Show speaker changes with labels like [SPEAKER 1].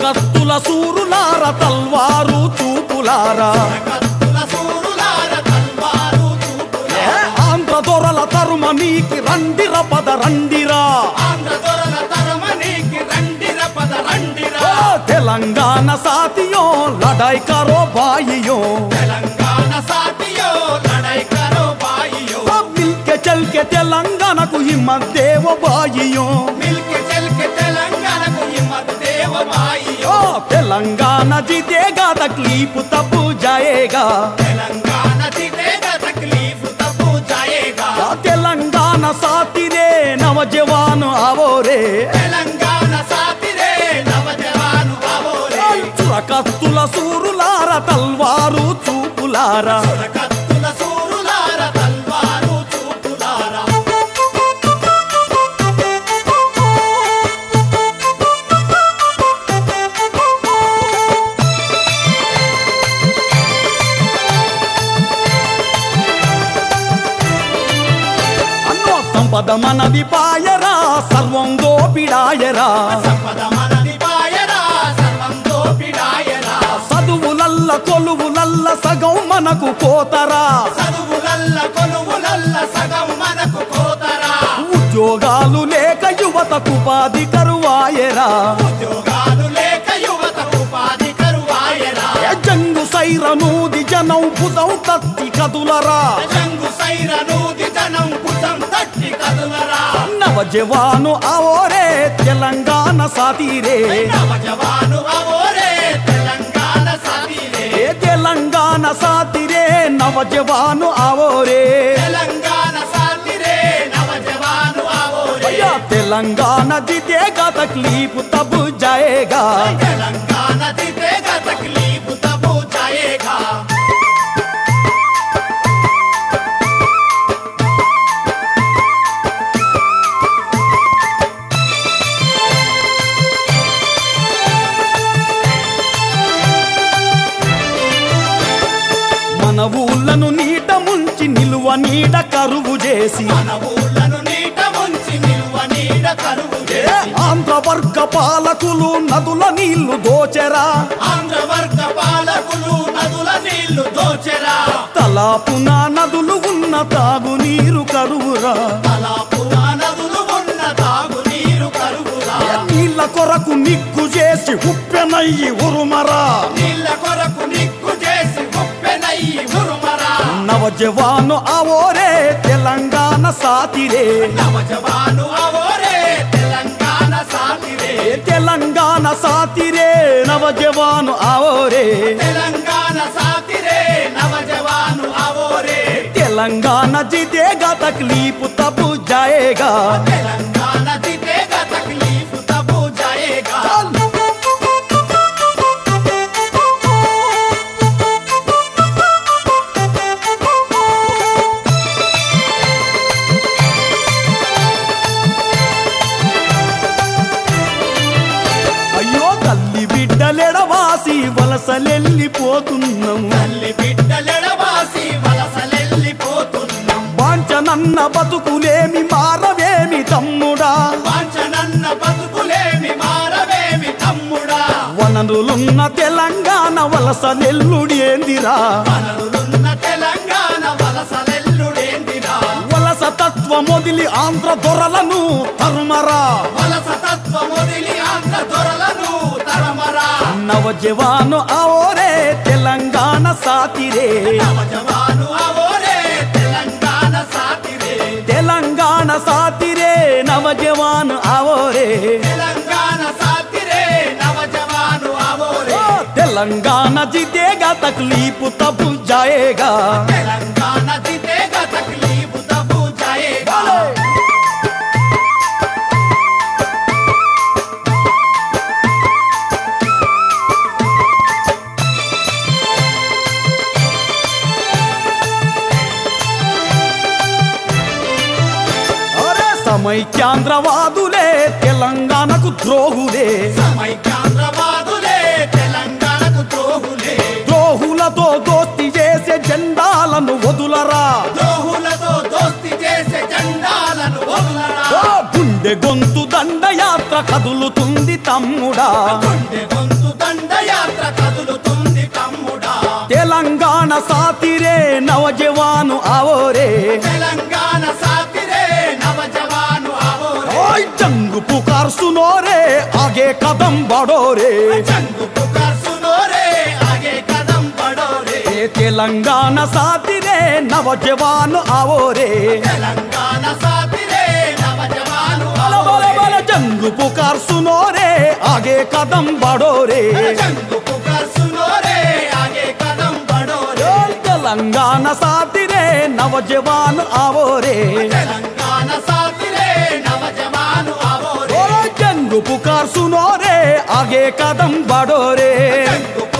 [SPEAKER 1] కత్తుల సూరులార తల్వారు చూపులా
[SPEAKER 2] ఆంధ్ర దొరల తరుమ నీకి రండిర పద రండిరా. తెలంగాణ సాతియో లడాయి కరో బాయియో.
[SPEAKER 1] తెలంగాణ సాటియో లడై కరో బాయియో
[SPEAKER 2] ఓ మిల్కె తెలంగాణకు హిమ్మ దేవ బాయియో.
[SPEAKER 1] మిల్కే బాయియో
[SPEAKER 2] ఓ తెలంగాణ జిదేగా తక్లీఫ్ తప్పు జాయేగా
[SPEAKER 1] తెలంగాణ జితేగా తక్లీఫ్ తప్పు జాయేగా
[SPEAKER 2] ఆ తెలంగాణ సాతిరే నవ జవాను అవోరే
[SPEAKER 1] తెలంగాణ సాతిరే నవజవాను అవోరే
[SPEAKER 2] చురకత్తుల సూరులార తల్వారు చూపులారా. అన్నో సంపద మనది పాయరా సర్వం దోపిడాయరా.
[SPEAKER 1] సంపద
[SPEAKER 2] చదువులల్ల కొలువులల్ల సగం మనకు కోతరా. ఉద్యోగాలు లేక యువతకు ఉపాధి కరువాయరా. జంగు సైరనూది జనం భుజం తత్తి కదులరా.
[SPEAKER 1] జంగు
[SPEAKER 2] నవ జవాను అవోరే తెలంగాణ సాతీరే.
[SPEAKER 1] నవజవాను అవోరే తెలంగాణ
[SPEAKER 2] సాతిరే. నవ జవాను అవోరే.
[SPEAKER 1] తెలంగాణ సాటిరే నవజవాను అవోరే.
[SPEAKER 2] అయ్యా తెలంగాణ జిదేగా తక్లీఫ్ తబ్ జాయేగా.
[SPEAKER 1] తెలంగాణ దిదేగా
[SPEAKER 2] నిలువ నీడ కరువు చేసి.
[SPEAKER 1] మన ఊళ్ళను నీట ముంచి నిలువ నీడ కరువు
[SPEAKER 2] ఏ
[SPEAKER 1] చేసి.
[SPEAKER 2] ఆంధ్ర వర్గ పాలకులు నదుల నీళ్ళు దోచెరా.
[SPEAKER 1] ఆంధ్ర వర్గ పాలకులు నదుల నీళ్ళు దోచెరా.
[SPEAKER 2] తలాపున నదులు ఉన్న తాగునీరు కరువురా.
[SPEAKER 1] తలాపున నదులు ఉన్న తాగు నీరు కరువురా
[SPEAKER 2] కొరకు నిగ్గు చేసి ఉప్పెనయ్యి ఉరుమరా.
[SPEAKER 1] నీళ్ళ కొరకు ఉరుమరా
[SPEAKER 2] నవ జవాను అవోరే తెలంగాణ సాతిరే
[SPEAKER 1] నవజవాను అవోరే తెలంగాణ సాటిరే
[SPEAKER 2] ఏ తెలంగాణ సాతిరే నవ జవాను అవోరే
[SPEAKER 1] తెలంగాణ సాటిరే నవజవాను అవోరే
[SPEAKER 2] తెలంగాణ జిదేగా తక్లీఫ్ తబు జాయేగా
[SPEAKER 1] తెలంగాణ దిదేగా
[SPEAKER 2] బిడ్డలెడవాసి వలసలెళ్ళిపోతున్నాము
[SPEAKER 1] తల్లి బిడ్డలెడబాసి వలసలెళ్ళిపోతున్నాం
[SPEAKER 2] వాంచనన్న బతుకులేమి మారవేమి తమ్ముడా?
[SPEAKER 1] వాంఛనన్న బతుకులేమి మారవేమి తమ్ముడా?
[SPEAKER 2] వనరులున్న తెలంగాణ వలసలెల్లుడి ఏందిరా
[SPEAKER 1] వనరులున్న తెలంగాణ వలసలెల్లుడేందిరా?
[SPEAKER 2] వలస తత్వం వదిలి ఆంధ్ర దొరలను తరుమరా?
[SPEAKER 1] వలస తత్వం వదిలి ఆంధ్ర దొరలను
[SPEAKER 2] నవజవాను అవోరే తెలంగాణ సాతిరే.
[SPEAKER 1] నవజవాను అవోరే తెలంగాణ సాతిరే
[SPEAKER 2] తెలంగాణ సాతిరే నవజవాను అవోరే.
[SPEAKER 1] తెలంగాణ సాతిరే నవజవాను అవోరే
[SPEAKER 2] తెలంగాణ జిదేగా తక్లీఫ్ తబు జాయేగా. సమైక్యాంధ్రవాదులే తెలంగాణకు ద్రోహులే.
[SPEAKER 1] సమైక్యాంధ్రవాదులే తెలంగాణకు ద్రోహులే.
[SPEAKER 2] ద్రోహులతో దోస్తి చేసే జెండాలను వదులరా.
[SPEAKER 1] ద్రోహులతో దోస్తి చేసే జెండాలను వదలరా.
[SPEAKER 2] ఓ గుండె గొంతు దండయాత్ర యాత్ర కదులుతుంది తమ్ముడా.
[SPEAKER 1] గుండె గొంతు దండయాత్ర కదులుతుంది తమ్ముడా.
[SPEAKER 2] తెలంగాణ సాతిరే నవజవాను ఆవోరే. జంగు పుకార్ సునోరే ఆగే కదం బడోరే
[SPEAKER 1] చంగు పుకార్ సునోరే ఆగే కదం పడోరే.
[SPEAKER 2] ఏ తెలంగాణ సాతిరే నవజవాను ఆవోరే.
[SPEAKER 1] తెలంగాణ సాతిరే నవజవాను
[SPEAKER 2] బల బల బల జంగు పుకార్ సునోరే ఆగే కదం బడోరే
[SPEAKER 1] చంగు పుకార్ సునోరే ఆగే కదం పడోరే.
[SPEAKER 2] ఓయ్ తెలంగాణ సాతిరే నవజవాను ఆవోరే.
[SPEAKER 1] తెలంగాణ సాతిరే ఆవోరే
[SPEAKER 2] ఓ జంగు పుకార్